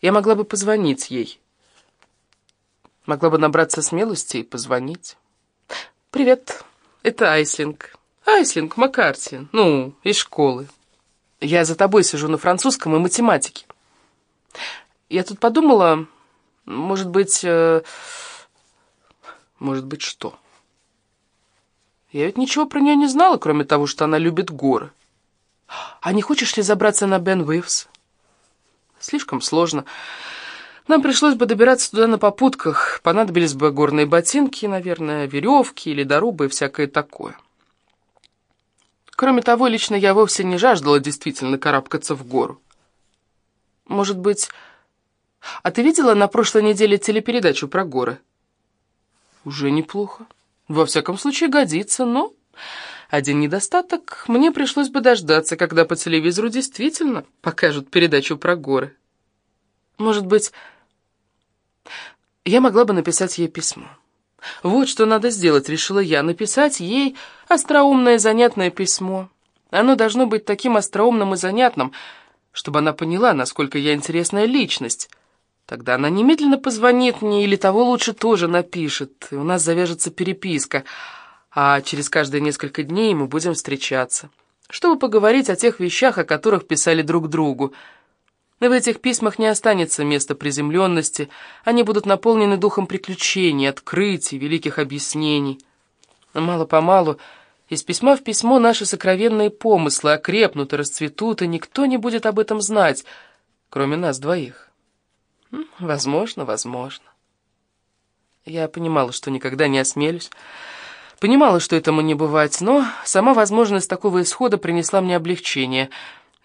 Я могла бы позвонить ей. Могла бы набраться смелости и позвонить. «Привет, это Айслинг. Айслинг, Маккарти, ну, из школы. Я за тобой сижу на французском и математике. Я тут подумала, может быть... Э, может быть, что?» Я ведь ничего про нее не знала, кроме того, что она любит горы. А не хочешь ли забраться на Бен Уивс? Слишком сложно. Нам пришлось бы добираться туда на попутках. Понадобились бы горные ботинки, наверное, веревки, или дорубы и всякое такое. Кроме того, лично я вовсе не жаждала действительно карабкаться в гору. Может быть... А ты видела на прошлой неделе телепередачу про горы? Уже неплохо. Во всяком случае, годится, но... Один недостаток, мне пришлось бы дождаться, когда по телевизору действительно покажут передачу про горы. Может быть, я могла бы написать ей письмо. Вот что надо сделать, решила я, написать ей остроумное занятное письмо. Оно должно быть таким остроумным и занятным, чтобы она поняла, насколько я интересная личность, Тогда она немедленно позвонит мне, или того лучше тоже напишет, и у нас завяжется переписка, а через каждые несколько дней мы будем встречаться, чтобы поговорить о тех вещах, о которых писали друг другу. В этих письмах не останется места приземленности, они будут наполнены духом приключений, открытий, великих объяснений. Мало-помалу из письма в письмо наши сокровенные помыслы окрепнут и расцветут, и никто не будет об этом знать, кроме нас двоих. Возможно, возможно. Я понимала, что никогда не осмелюсь. Понимала, что этому не бывать, но сама возможность такого исхода принесла мне облегчение.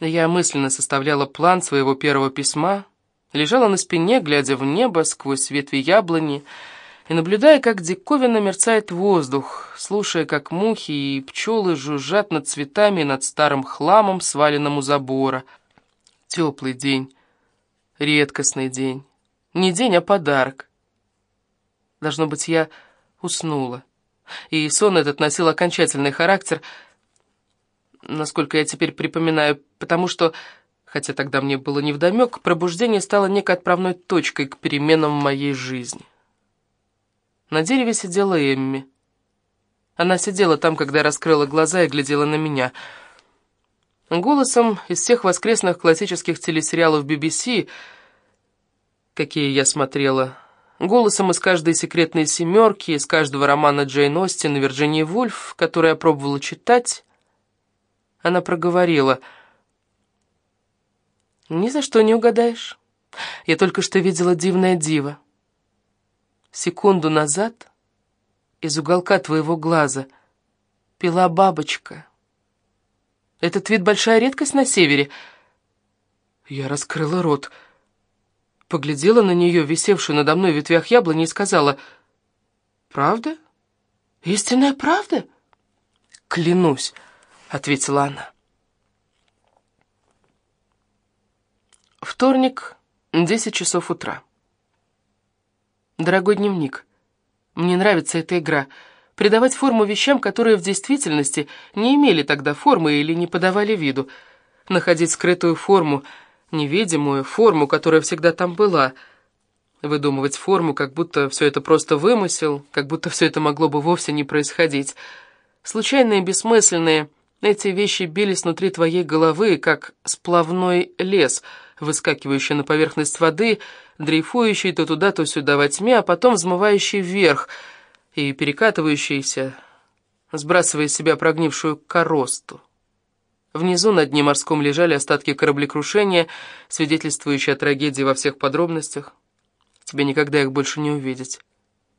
Я мысленно составляла план своего первого письма, лежала на спине, глядя в небо сквозь ветви яблони, и наблюдая, как диковинно мерцает воздух, слушая, как мухи и пчелы жужжат над цветами над старым хламом, сваленным у забора. Теплый день. Редкостный день. Не день, а подарок. Должно быть, я уснула. И сон этот носил окончательный характер, насколько я теперь припоминаю, потому что, хотя тогда мне было невдомек, пробуждение стало некой отправной точкой к переменам в моей жизни. На дереве сидела Эмми. Она сидела там, когда раскрыла глаза и глядела на меня — Голосом из всех воскресных классических телесериалов BBC, какие я смотрела, голосом из каждой секретной семерки, из каждого романа Джейн Остин и Вирджинии Вульф, который я пробовала читать, она проговорила. «Ни за что не угадаешь. Я только что видела дивное диво. Секунду назад из уголка твоего глаза пила бабочка». Этот вид большая редкость на севере. Я раскрыла рот, поглядела на нее, висевшую надо мной в ветвях яблони, и сказала, «Правда? Истинная правда?» «Клянусь», — ответила она. Вторник, 10 часов утра. Дорогой дневник, мне нравится эта игра — придавать форму вещам, которые в действительности не имели тогда формы или не подавали виду, находить скрытую форму, невидимую форму, которая всегда там была, выдумывать форму, как будто все это просто вымысел, как будто все это могло бы вовсе не происходить. Случайные, бессмысленные, эти вещи бились внутри твоей головы, как сплавной лес, выскакивающий на поверхность воды, дрейфующий то туда, то сюда во тьме, а потом взмывающий вверх — и перекатывающийся, сбрасывая с себя прогнившую коросту. Внизу на дне морском лежали остатки кораблекрушения, свидетельствующие о трагедии во всех подробностях. Тебе никогда их больше не увидеть.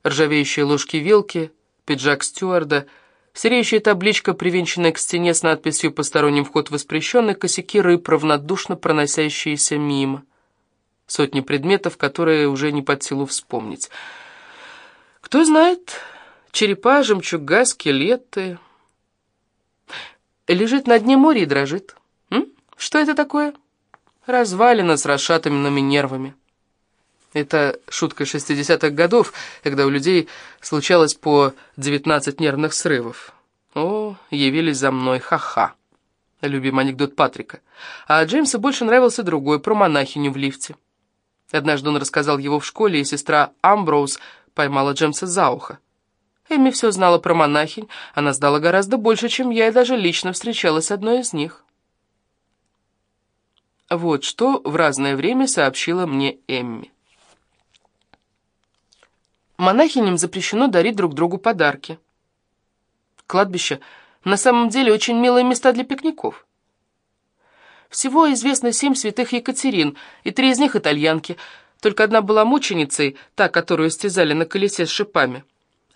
Ржавеющие ложки-вилки, пиджак стюарда, сереющая табличка, привинченная к стене с надписью «Посторонним вход воспрещенный», косяки рыб, равнодушно проносящиеся мимо. Сотни предметов, которые уже не под силу вспомнить — кто знает, черепа, жемчуга, скелеты. Лежит на дне моря и дрожит. М? Что это такое? Развалина с расшатанными нервами. Это шутка 60-х годов, когда у людей случалось по 19 нервных срывов. О, явились за мной, ха-ха. Любимый анекдот Патрика. А Джеймсу больше нравился другой, про монахиню в лифте. Однажды он рассказал его в школе, и сестра Амброуз поймала Джемса за ухо. Эми все знала про монахинь, она знала гораздо больше, чем я, и даже лично встречалась с одной из них. Вот что в разное время сообщила мне Эмми. Монахиням запрещено дарить друг другу подарки. Кладбище на самом деле очень милые места для пикников. Всего известно семь святых Екатерин, и три из них итальянки. Только одна была мученицей, та, которую стязали на колесе с шипами.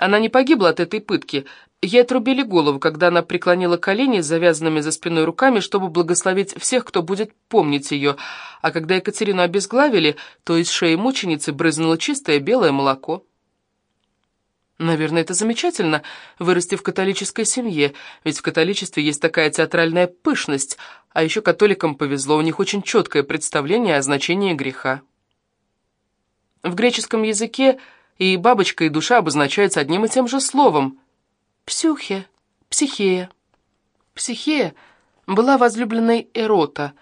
Она не погибла от этой пытки. Ей отрубили голову, когда она преклонила колени с завязанными за спиной руками, чтобы благословить всех, кто будет помнить ее. А когда Екатерину обезглавили, то из шеи мученицы брызнуло чистое белое молоко. Наверное, это замечательно, вырасти в католической семье, ведь в католичестве есть такая театральная пышность, а еще католикам повезло, у них очень четкое представление о значении греха. В греческом языке и бабочка, и душа обозначаются одним и тем же словом — псюхе, психея. Психея была возлюбленной Эрота,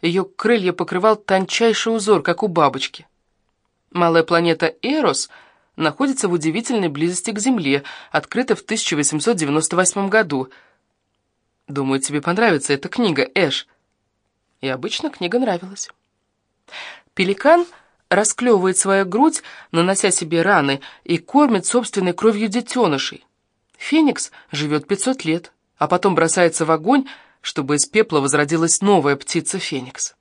ее крылья покрывал тончайший узор, как у бабочки. Малая планета Эрос — находится в удивительной близости к Земле, открыта в 1898 году. Думаю, тебе понравится эта книга, Эш. И обычно книга нравилась. Пеликан расклевывает свою грудь, нанося себе раны, и кормит собственной кровью детенышей. Феникс живет 500 лет, а потом бросается в огонь, чтобы из пепла возродилась новая птица Феникс.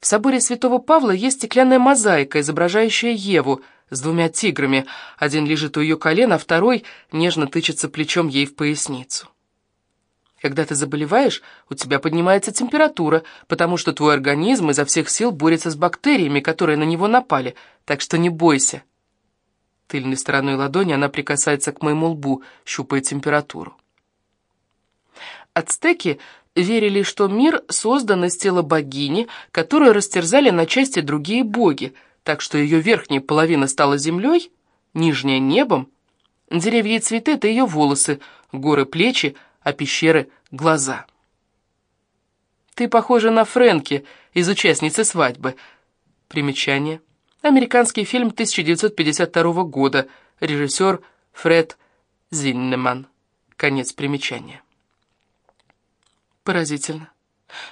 В соборе святого Павла есть стеклянная мозаика, изображающая Еву с двумя тиграми. Один лежит у ее колена, а второй нежно тычется плечом ей в поясницу. Когда ты заболеваешь, у тебя поднимается температура, потому что твой организм изо всех сил борется с бактериями, которые на него напали, так что не бойся. Тыльной стороной ладони она прикасается к моему лбу, щупая температуру. Ацтеки верили, что мир создан из тела богини, которую растерзали на части другие боги, так что ее верхняя половина стала землей, нижняя — небом, деревья и цветы — это ее волосы, горы — плечи, а пещеры — глаза. «Ты похожа на Фрэнки из «Участницы свадьбы». Примечание. Американский фильм 1952 года. Режиссер Фред Зиннеман. Конец примечания. Поразительно.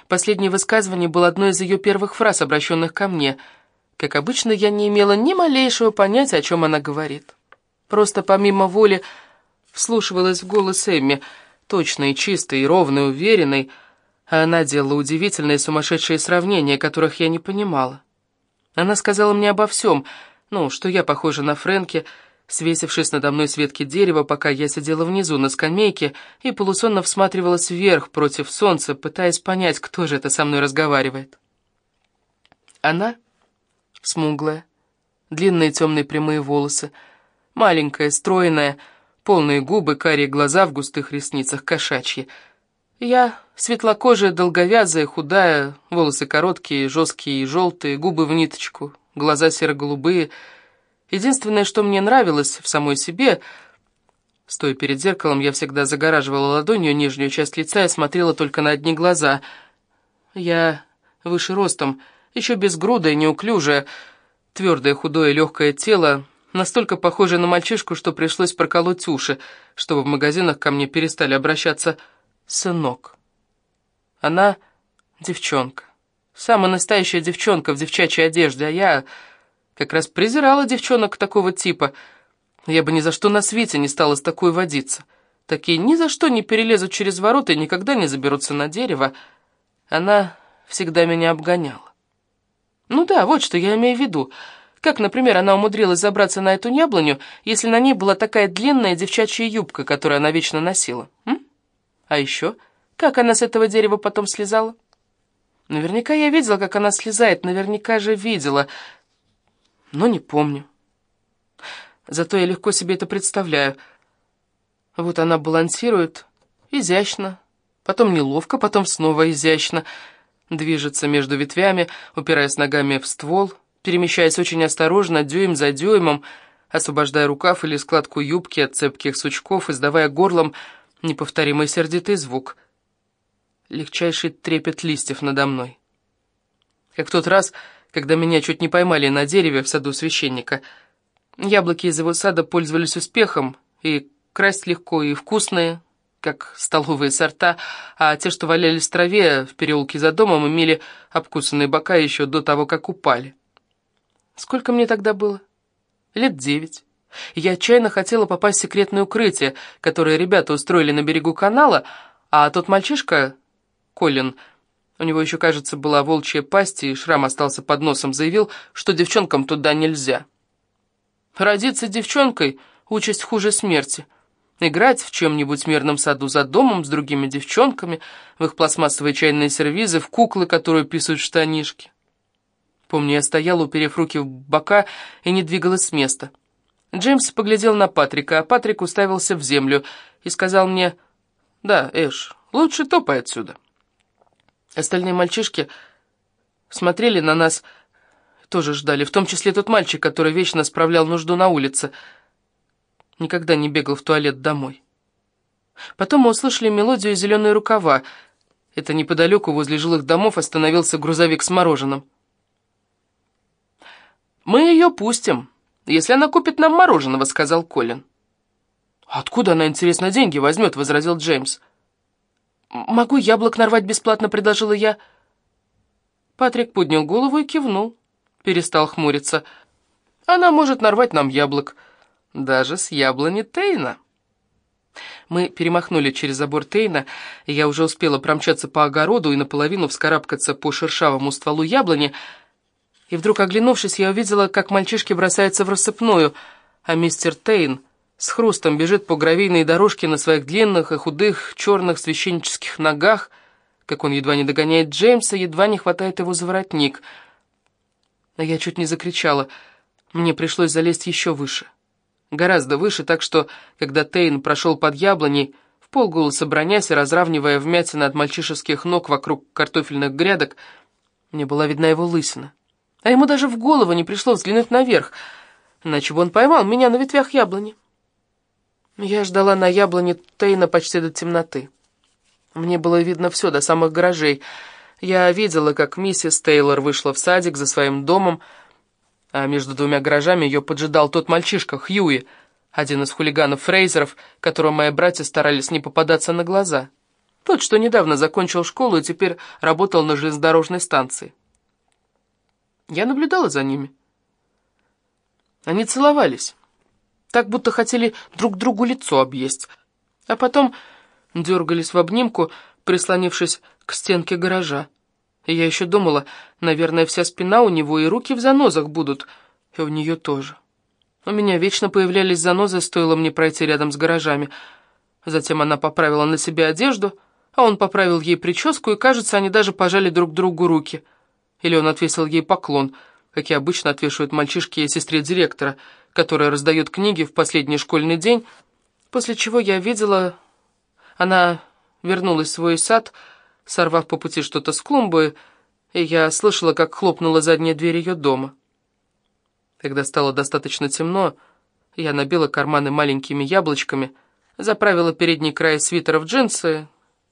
Последнее высказывание было одной из ее первых фраз, обращенных ко мне. Как обычно, я не имела ни малейшего понятия, о чем она говорит. Просто помимо воли вслушивалась в голос Эмми, точный, чистый, ровный, уверенный, а она делала удивительные сумасшедшие сравнения, которых я не понимала. Она сказала мне обо всем, ну, что я похожа на Фрэнки, свесившись надо мной с ветки дерева, пока я сидела внизу на скамейке и полусонно всматривалась вверх против солнца, пытаясь понять, кто же это со мной разговаривает. Она смуглая, длинные темные прямые волосы, маленькая, стройная, полные губы, карие глаза в густых ресницах, кошачьи. Я светлокожая, долговязая, худая, волосы короткие, жесткие и желтые, губы в ниточку, глаза серо-голубые — Единственное, что мне нравилось в самой себе... Стоя перед зеркалом, я всегда загораживала ладонью нижнюю часть лица и смотрела только на одни глаза. Я выше ростом, еще безгрудая, неуклюжая, твердое, худое, легкое тело, настолько похожее на мальчишку, что пришлось проколоть уши, чтобы в магазинах ко мне перестали обращаться «сынок». Она девчонка, самая настоящая девчонка в девчачьей одежде, а я как раз презирала девчонок такого типа. Я бы ни за что на свете не стала с такой водиться. Такие ни за что не перелезут через ворота и никогда не заберутся на дерево. Она всегда меня обгоняла. Ну да, вот что я имею в виду. Как, например, она умудрилась забраться на эту яблоню, если на ней была такая длинная девчачья юбка, которую она вечно носила? М? А еще, как она с этого дерева потом слезала? Наверняка я видела, как она слезает, наверняка же видела но не помню. Зато я легко себе это представляю. Вот она балансирует изящно, потом неловко, потом снова изящно, движется между ветвями, упираясь ногами в ствол, перемещаясь очень осторожно, дюйм за дюймом, освобождая рукав или складку юбки от цепких сучков, издавая горлом неповторимый сердитый звук. Легчайший трепет листьев надо мной. Как в тот раз, когда меня чуть не поймали на дереве в саду священника. Яблоки из его сада пользовались успехом, и красть легко, и вкусные, как столовые сорта, а те, что валялись в траве в переулке за домом, имели обкусанные бока еще до того, как упали. Сколько мне тогда было? Лет девять. Я отчаянно хотела попасть в секретное укрытие, которое ребята устроили на берегу канала, а тот мальчишка, Колин, у него еще, кажется, была волчья пасть, и шрам остался под носом, заявил, что девчонкам туда нельзя. Родиться девчонкой — участь хуже смерти — играть в чем-нибудь мирном саду за домом с другими девчонками, в их пластмассовые чайные сервизы, в куклы, которые писают штанишки. Помню, я стояла, уперев руки в бока, и не двигалась с места. Джеймс поглядел на Патрика, а Патрик уставился в землю и сказал мне, «Да, Эш, лучше топай отсюда». Остальные мальчишки смотрели на нас, тоже ждали, в том числе тот мальчик, который вечно справлял нужду на улице — никогда не бегал в туалет домой. Потом мы услышали мелодию «Зеленые рукава». Это неподалеку, возле жилых домов, остановился грузовик с мороженым. «Мы ее пустим, если она купит нам мороженого», — сказал Колин. «Откуда она, интересно, деньги возьмет?» — возразил Джеймс. «Могу яблок нарвать бесплатно», — предложила я. Патрик поднял голову и кивнул. Перестал хмуриться. «Она может нарвать нам яблок», — даже с яблони Тейна. Мы перемахнули через забор Тейна, и я уже успела промчаться по огороду и наполовину вскарабкаться по шершавому стволу яблони, и вдруг, оглянувшись, я увидела, как мальчишки бросаются в рассыпную, а мистер Тейн с хрустом бежит по гравийной дорожке на своих длинных и худых черных священнических ногах, как он едва не догоняет Джеймса, едва не хватает его за воротник. А я чуть не закричала. Мне пришлось залезть еще выше гораздо выше, так что, когда Тейн прошел под яблоней, в полголоса бронясь и разравнивая вмятины от мальчишеских ног вокруг картофельных грядок, мне была видна его лысина. А ему даже в голову не пришло взглянуть наверх, иначе бы он поймал меня на ветвях яблони. Я ждала на яблоне Тейна почти до темноты. Мне было видно все, до самых гаражей. Я видела, как миссис Тейлор вышла в садик за своим домом, а между двумя гаражами ее поджидал тот мальчишка, Хьюи, один из хулиганов Фрейзеров, которого мои братья старались не попадаться на глаза. Тот, что недавно закончил школу и теперь работал на железнодорожной станции. Я наблюдала за ними. Они целовались, так будто хотели друг другу лицо объесть, а потом дергались в обнимку, прислонившись к стенке гаража. И я еще думала, наверное, вся спина у него и руки в занозах будут, и у нее тоже. У меня вечно появлялись занозы, стоило мне пройти рядом с гаражами. Затем она поправила на себе одежду, а он поправил ей прическу, и, кажется, они даже пожали друг другу руки. Или он отвесил ей поклон, как и обычно отвешивают мальчишки и сестре директора, которая раздает книги в последний школьный день, после чего я видела... Она вернулась в свой сад, сорвав по пути что-то с клумбы, и я слышала, как хлопнула задняя дверь ее дома. Когда стало достаточно темно, я набила карманы маленькими яблочками, заправила передний край свитера в джинсы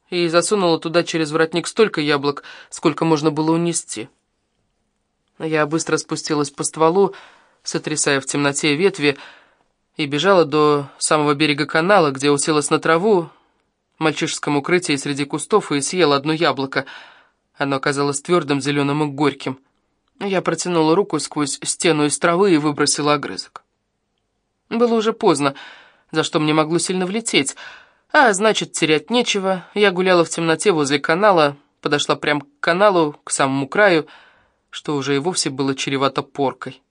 и засунула туда через воротник столько яблок, сколько можно было унести. Я быстро спустилась по стволу, сотрясая в темноте ветви, и бежала до самого берега канала, где уселась на траву, мальчишеском укрытии среди кустов и съел одно яблоко. Оно оказалось твердым, зеленым и горьким. Я протянула руку сквозь стену из травы и выбросила огрызок. Было уже поздно, за что мне могло сильно влететь, а значит, терять нечего. Я гуляла в темноте возле канала, подошла прямо к каналу, к самому краю, что уже и вовсе было чревато поркой.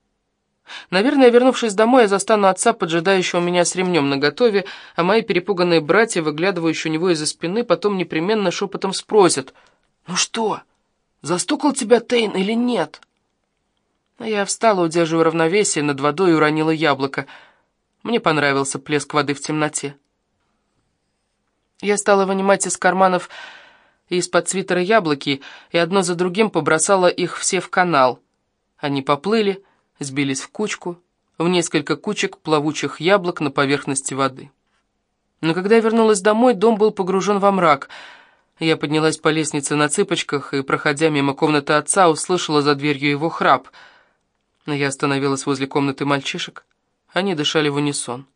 Наверное, вернувшись домой, я застану отца, поджидающего меня с ремнем наготове, а мои перепуганные братья, выглядывающие у него из-за спины, потом непременно шепотом спросят, «Ну что, застукал тебя Тейн или нет?» А я встала, удерживая равновесие, над водой и уронила яблоко. Мне понравился плеск воды в темноте. Я стала вынимать из карманов и из-под свитера яблоки, и одно за другим побросала их все в канал. Они поплыли, сбились в кучку, в несколько кучек плавучих яблок на поверхности воды. Но когда я вернулась домой, дом был погружен во мрак. Я поднялась по лестнице на цыпочках и, проходя мимо комнаты отца, услышала за дверью его храп. Я остановилась возле комнаты мальчишек. Они дышали в унисон.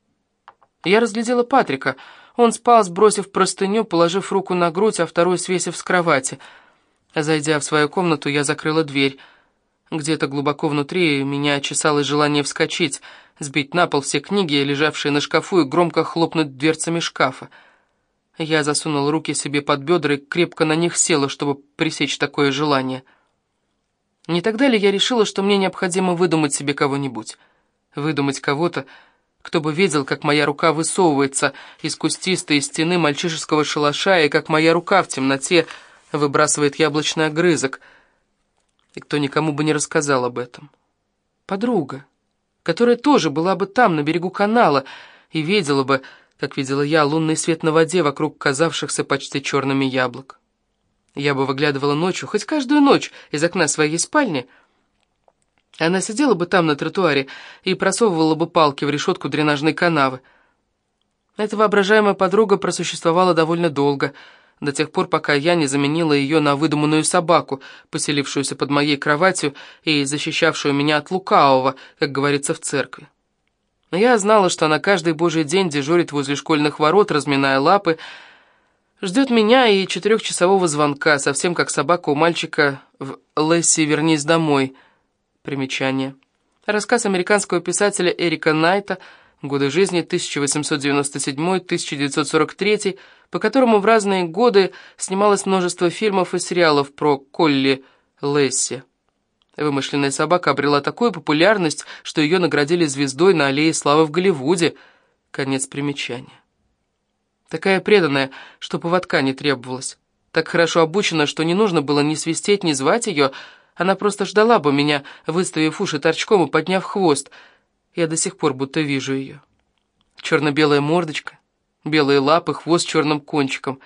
Я разглядела Патрика. Он спал, сбросив простыню, положив руку на грудь, а вторую свесив с кровати. Зайдя в свою комнату, я закрыла дверь. Где-то глубоко внутри меня чесалось желание вскочить, сбить на пол все книги, лежавшие на шкафу, и громко хлопнуть дверцами шкафа. Я засунула руки себе под бедра и крепко на них села, чтобы пресечь такое желание. Не тогда ли я решила, что мне необходимо выдумать себе кого-нибудь? Выдумать кого-то, кто бы видел, как моя рука высовывается из кустистой стены мальчишеского шалаша, и как моя рука в темноте выбрасывает яблочный огрызок, и кто никому бы не рассказал об этом. Подруга, которая тоже была бы там, на берегу канала, и видела бы, как видела я, лунный свет на воде вокруг казавшихся почти черными яблок. Я бы выглядывала ночью, хоть каждую ночь, из окна своей спальни. Она сидела бы там на тротуаре и просовывала бы палки в решетку дренажной канавы. Эта воображаемая подруга просуществовала довольно долго, до тех пор, пока я не заменила ее на выдуманную собаку, поселившуюся под моей кроватью и защищавшую меня от лукавого, как говорится в церкви. Я знала, что она каждый божий день дежурит возле школьных ворот, разминая лапы, ждет меня и четырехчасового звонка, совсем как собака у мальчика в «Лесси, вернись домой». Примечание. Рассказ американского писателя Эрика Найта «Годы жизни 1897-1943», по которому в разные годы снималось множество фильмов и сериалов про Колли Лесси. Вымышленная собака обрела такую популярность, что ее наградили звездой на аллее славы в Голливуде. Конец примечания. Такая преданная, что поводка не требовалось. Так хорошо обучена, что не нужно было ни свистеть, ни звать ее. Она просто ждала бы меня, выставив уши торчком и подняв хвост. Я до сих пор будто вижу ее. Черно-белая мордочка, белые лапы, хвост с черным кончиком.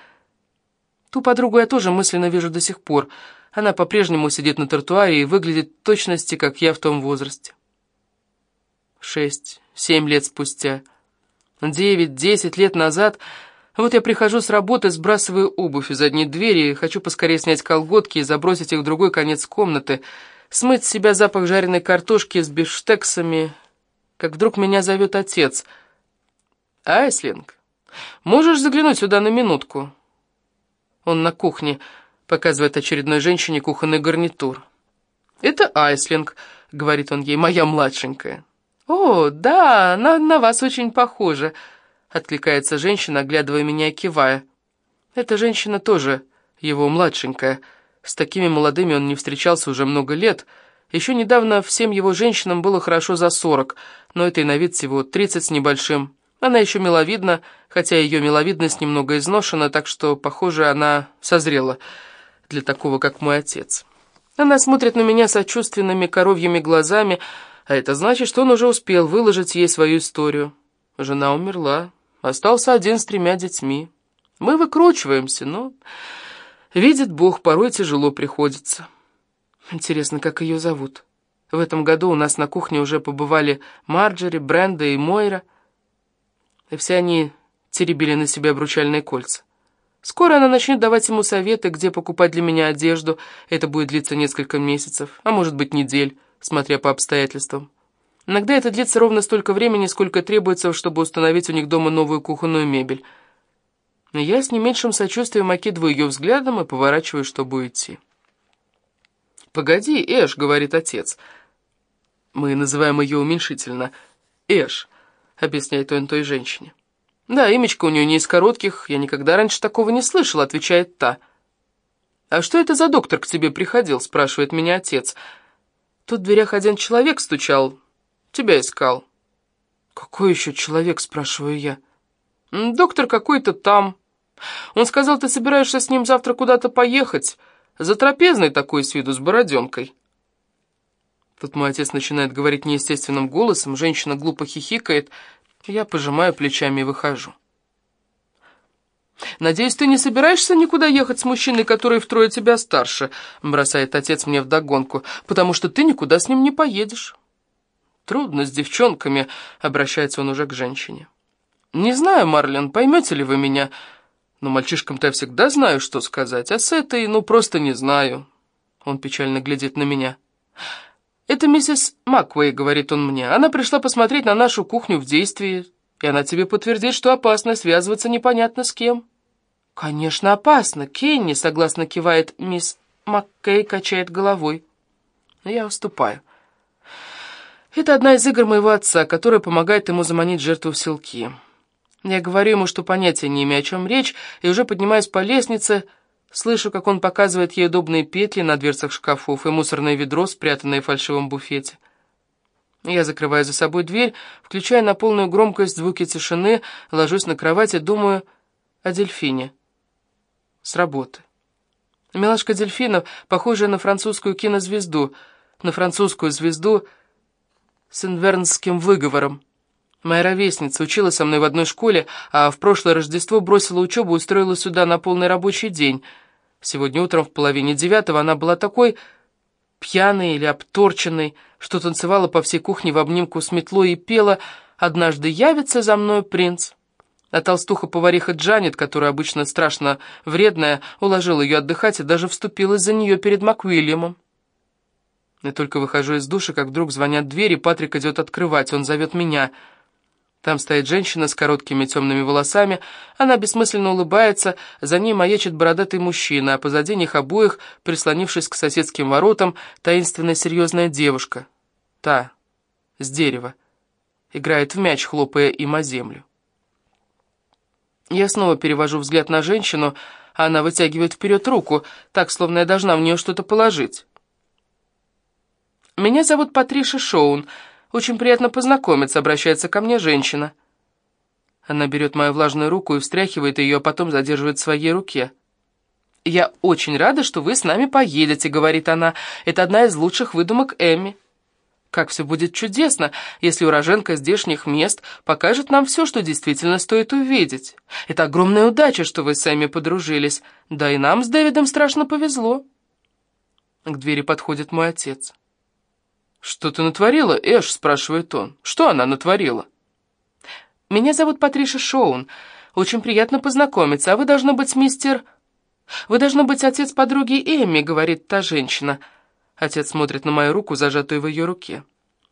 Ту подругу я тоже мысленно вижу до сих пор — она по-прежнему сидит на тротуаре и выглядит в точности, как я в том возрасте. Шесть, семь лет спустя, девять, десять лет назад... Вот я прихожу с работы, сбрасываю обувь из одной двери, хочу поскорее снять колготки и забросить их в другой конец комнаты, смыть с себя запах жареной картошки с бифштексами, как вдруг меня зовет отец. «Айслинг, можешь заглянуть сюда на минутку?» Он на кухне, показывает очередной женщине кухонный гарнитур. «Это Айслинг», — говорит он ей, — «моя младшенькая». «О, да, она на вас очень похожа», — откликается женщина, оглядывая меня и кивая. «Эта женщина тоже его младшенькая. С такими молодыми он не встречался уже много лет. Еще недавно всем его женщинам было хорошо за сорок, но этой на вид всего тридцать с небольшим. Она еще миловидна, хотя ее миловидность немного изношена, так что, похоже, она созрела» для такого, как мой отец. Она смотрит на меня сочувственными коровьими глазами, а это значит, что он уже успел выложить ей свою историю. Жена умерла, остался один с тремя детьми. Мы выкручиваемся, но, видит Бог, порой тяжело приходится. Интересно, как ее зовут? В этом году у нас на кухне уже побывали Марджери, Бренда и Мойра, и все они теребили на себе обручальные кольца. Скоро она начнет давать ему советы, где покупать для меня одежду. Это будет длиться несколько месяцев, а может быть недель, смотря по обстоятельствам. Иногда это длится ровно столько времени, сколько требуется, чтобы установить у них дома новую кухонную мебель. Я с не меньшим сочувствием окидываю ее взглядом и поворачиваю, чтобы уйти. «Погоди, Эш», — говорит отец. Мы называем ее уменьшительно «Эш», — объясняет он той женщине. «Да, имечко у нее не из коротких, я никогда раньше такого не слышал», — отвечает та. «А что это за доктор к тебе приходил?» — спрашивает меня отец. «Тут в дверях один человек стучал. Тебя искал». «Какой еще человек?» — спрашиваю я. «Доктор какой-то там. Он сказал, ты собираешься с ним завтра куда-то поехать. Затрапезный такой с виду, с бороденкой». Тут мой отец начинает говорить неестественным голосом, женщина глупо хихикает — я пожимаю плечами и выхожу. «Надеюсь, ты не собираешься никуда ехать с мужчиной, который втрое тебя старше?» бросает отец мне вдогонку, «потому что ты никуда с ним не поедешь». «Трудно с девчонками», — обращается он уже к женщине. «Не знаю, Марлен, поймете ли вы меня, Но мальчишкам-то я всегда знаю, что сказать, а с этой, ну, просто не знаю. Он печально глядит на меня. «Это миссис Маквей», — говорит он мне. «Она пришла посмотреть на нашу кухню в действии, и она тебе подтвердит, что опасно связываться непонятно с кем». «Конечно, опасно, Кенни», — согласно кивает мисс Маккей, качает головой. Я уступаю. Это одна из игр моего отца, которая помогает ему заманить жертву в селки. Я говорю ему, что понятия не имею, о чем речь, и уже поднимаюсь по лестнице, слышу, как он показывает ей удобные петли на дверцах шкафов и мусорное ведро, спрятанное в фальшивом буфете. Я закрываю за собой дверь, включая на полную громкость звуки тишины, ложусь на кровать и думаю о дельфине. С работы. Милашка дельфинов, похожая на французскую кинозвезду, на французскую звезду с инвернским выговором. Моя ровесница училась со мной в одной школе, а в прошлое Рождество бросила учебу и устроилась сюда на полный рабочий день. Сегодня утром в половине девятого она была такой пьяной или обторченной, что танцевала по всей кухне в обнимку с метлой и пела «Однажды явится за мной принц». А толстуха-повариха Джанет, которая обычно страшно вредная, уложила ее отдыхать и даже вступилась за нее перед Маквильямом. Я только выхожу из души, как вдруг звонят двери, Патрик идет открывать, он зовет меня — там стоит женщина с короткими темными волосами, она бессмысленно улыбается, за ней маячит бородатый мужчина, а позади них обоих, прислонившись к соседским воротам, таинственная серьезная девушка. Та, с дерева, играет в мяч, хлопая им о землю. Я снова перевожу взгляд на женщину, а она вытягивает вперед руку, так, словно я должна в нее что-то положить. «Меня зовут Патриша Шоун», «Очень приятно познакомиться», — обращается ко мне женщина. Она берет мою влажную руку и встряхивает ее, а потом задерживает в своей руке. «Я очень рада, что вы с нами поедете», — говорит она. «Это одна из лучших выдумок Эмми». Как все будет чудесно, если уроженка здешних мест покажет нам все, что действительно стоит увидеть. Это огромная удача, что вы с Эмми подружились. Да и нам с Дэвидом страшно повезло. К двери подходит мой отец. «Что ты натворила, Эш?» — спрашивает он. «Что она натворила?» «Меня зовут Патриша Шоун. Очень приятно познакомиться. А вы, должно быть, мистер...» «Вы, должно быть, отец подруги Эмми», — говорит та женщина. Отец смотрит на мою руку, зажатую в ее руке.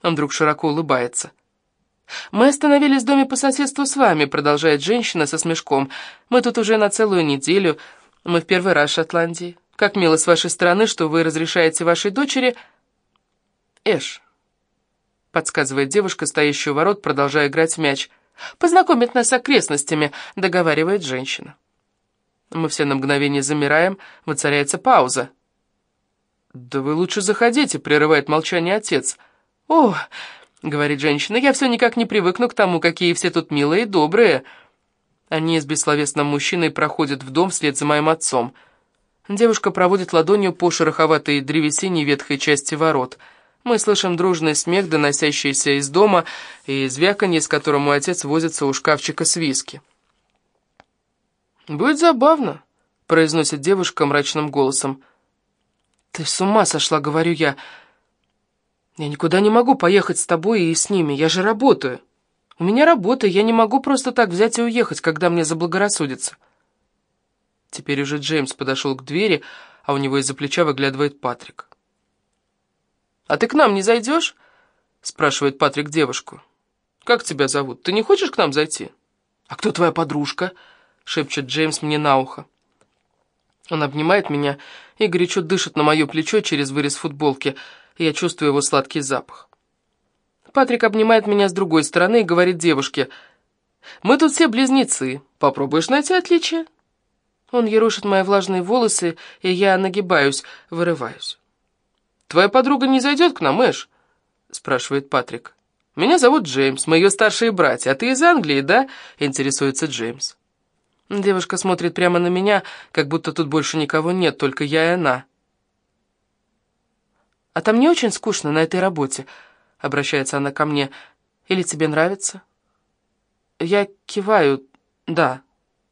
Он вдруг широко улыбается. «Мы остановились в доме по соседству с вами», — продолжает женщина со смешком. «Мы тут уже на целую неделю. Мы в первый раз в Шотландии. Как мило с вашей стороны, что вы разрешаете вашей дочери...» Эш», — подсказывает девушка, стоящая у ворот, продолжая играть в мяч. «Познакомит нас с окрестностями», — договаривает женщина. Мы все на мгновение замираем, воцаряется пауза. «Да вы лучше заходите», — прерывает молчание отец. «О», — говорит женщина, — «я все никак не привыкну к тому, какие все тут милые и добрые». Они с бессловесным мужчиной проходят в дом вслед за моим отцом. Девушка проводит ладонью по шероховатой древесине ветхой части ворот — мы слышим дружный смех, доносящийся из дома, и звяканье, с которым мой отец возится у шкафчика с виски. «Будет забавно», — произносит девушка мрачным голосом. «Ты с ума сошла», — говорю я. «Я никуда не могу поехать с тобой и с ними, я же работаю. У меня работа, я не могу просто так взять и уехать, когда мне заблагорассудится». Теперь уже Джеймс подошел к двери, а у него из-за плеча выглядывает Патрик. «А ты к нам не зайдешь?» — спрашивает Патрик девушку. «Как тебя зовут? Ты не хочешь к нам зайти?» «А кто твоя подружка?» — шепчет Джеймс мне на ухо. Он обнимает меня и горячо дышит на мое плечо через вырез футболки, я чувствую его сладкий запах. Патрик обнимает меня с другой стороны и говорит девушке, «Мы тут все близнецы. Попробуешь найти отличие?» Он ерошит мои влажные волосы, и я нагибаюсь, вырываюсь. «Твоя подруга не зайдет к нам, Эш?» — спрашивает Патрик. «Меня зовут Джеймс, мы ее старшие братья. А ты из Англии, да?» — интересуется Джеймс. Девушка смотрит прямо на меня, как будто тут больше никого нет, только я и она. «А там не очень скучно на этой работе?» — обращается она ко мне. «Или тебе нравится?» Я киваю «да».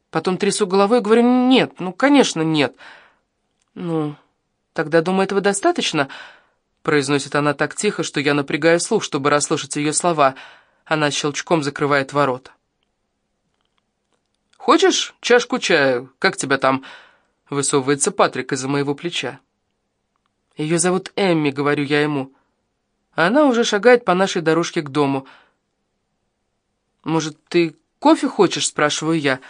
Потом трясу головой и говорю «нет, ну, конечно, нет». «Ну...» «Тогда, думаю, этого достаточно?» Произносит она так тихо, что я напрягаю слух, чтобы расслышать ее слова. Она щелчком закрывает ворота. Хочешь чашку чая? Как тебя там?» Высовывается Патрик из-за моего плеча. «Ее зовут Эмми», — говорю я ему. Она уже шагает по нашей дорожке к дому. «Может, ты кофе хочешь?» — спрашиваю я.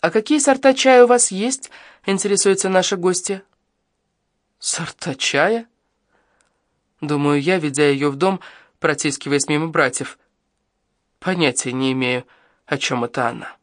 «А какие сорта чая у вас есть?» — интересуется наша гостья. «Сорта чая?» Думаю я, ведя ее в дом, протискиваясь мимо братьев. Понятия не имею, о чем это она.